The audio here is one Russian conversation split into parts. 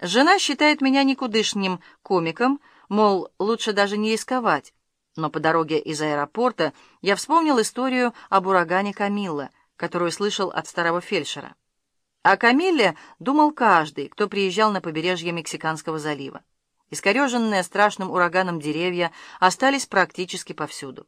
Жена считает меня никудышним комиком, мол, лучше даже не рисковать. Но по дороге из аэропорта я вспомнил историю об урагане Камилла, которую слышал от старого фельдшера. О Камилле думал каждый, кто приезжал на побережье Мексиканского залива. Искореженные страшным ураганом деревья остались практически повсюду.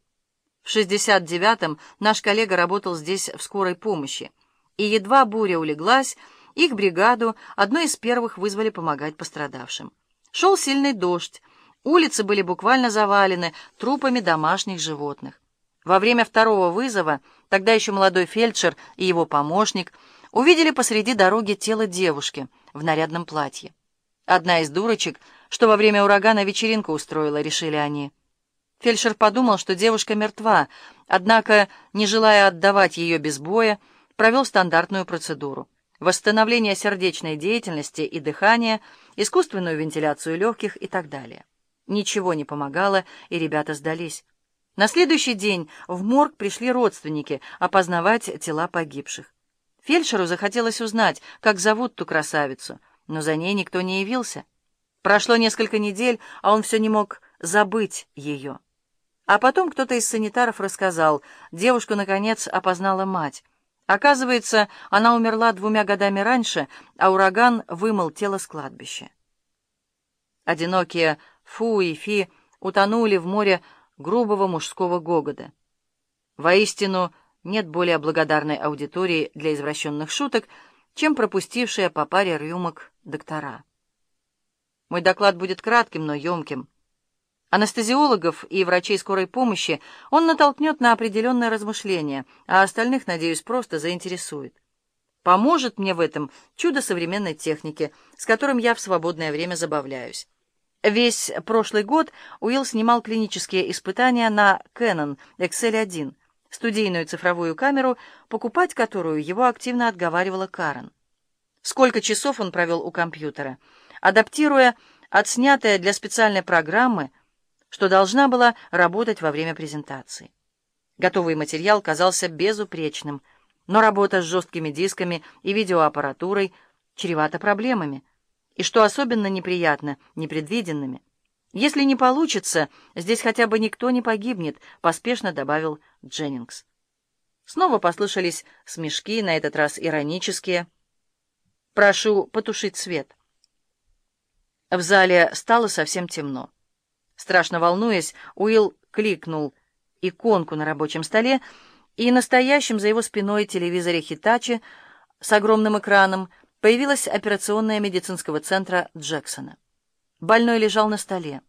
В 69-м наш коллега работал здесь в скорой помощи, и едва буря улеглась, их бригаду одной из первых вызвали помогать пострадавшим. Шел сильный дождь, улицы были буквально завалены трупами домашних животных. Во время второго вызова, тогда еще молодой фельдшер и его помощник увидели посреди дороги тело девушки в нарядном платье. Одна из дурочек, что во время урагана вечеринку устроила, решили они. Фельдшер подумал, что девушка мертва, однако, не желая отдавать ее без боя, провел стандартную процедуру восстановление сердечной деятельности и дыхания, искусственную вентиляцию легких и так далее. Ничего не помогало, и ребята сдались. На следующий день в морг пришли родственники опознавать тела погибших. Фельдшеру захотелось узнать, как зовут ту красавицу, но за ней никто не явился. Прошло несколько недель, а он все не мог забыть ее. А потом кто-то из санитаров рассказал, девушку, наконец, опознала мать. Оказывается, она умерла двумя годами раньше, а ураган вымыл тело с кладбища. Одинокие Фу и Фи утонули в море грубого мужского гогода. Воистину, нет более благодарной аудитории для извращенных шуток, чем пропустившая по паре рюмок доктора. Мой доклад будет кратким, но емким. Анестезиологов и врачей скорой помощи он натолкнет на определенное размышление, а остальных, надеюсь, просто заинтересует. Поможет мне в этом чудо современной техники, с которым я в свободное время забавляюсь. Весь прошлый год Уилл снимал клинические испытания на Canon XL1, студийную цифровую камеру, покупать которую его активно отговаривала Карен. Сколько часов он провел у компьютера, адаптируя отснятое для специальной программы что должна была работать во время презентации. Готовый материал казался безупречным, но работа с жесткими дисками и видеоаппаратурой чревата проблемами, и, что особенно неприятно, непредвиденными. «Если не получится, здесь хотя бы никто не погибнет», — поспешно добавил Дженнингс. Снова послышались смешки, на этот раз иронические. «Прошу потушить свет». В зале стало совсем темно. Страшно волнуясь, Уилл кликнул иконку на рабочем столе, и настоящем за его спиной телевизоре «Хитачи» с огромным экраном появилась операционная медицинского центра Джексона. Больной лежал на столе.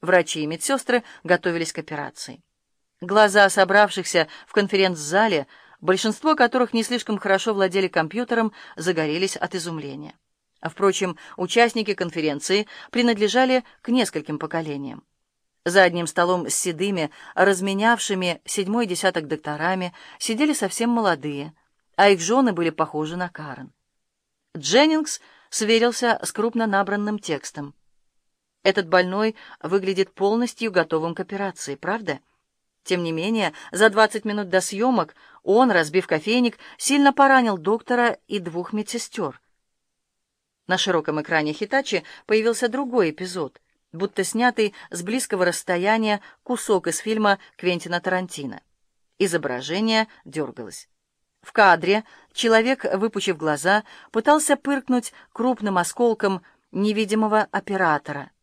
Врачи и медсестры готовились к операции. Глаза собравшихся в конференц-зале, большинство которых не слишком хорошо владели компьютером, загорелись от изумления. Впрочем, участники конференции принадлежали к нескольким поколениям. За одним столом с седыми, разменявшими седьмой десяток докторами, сидели совсем молодые, а их жены были похожи на Карен. Дженнингс сверился с крупно набранным текстом. Этот больной выглядит полностью готовым к операции, правда? Тем не менее, за 20 минут до съемок он, разбив кофейник, сильно поранил доктора и двух медсестер. На широком экране Хитачи появился другой эпизод — будто снятый с близкого расстояния кусок из фильма Квентина Тарантино. Изображение дергалось. В кадре человек, выпучив глаза, пытался пыркнуть крупным осколком невидимого оператора —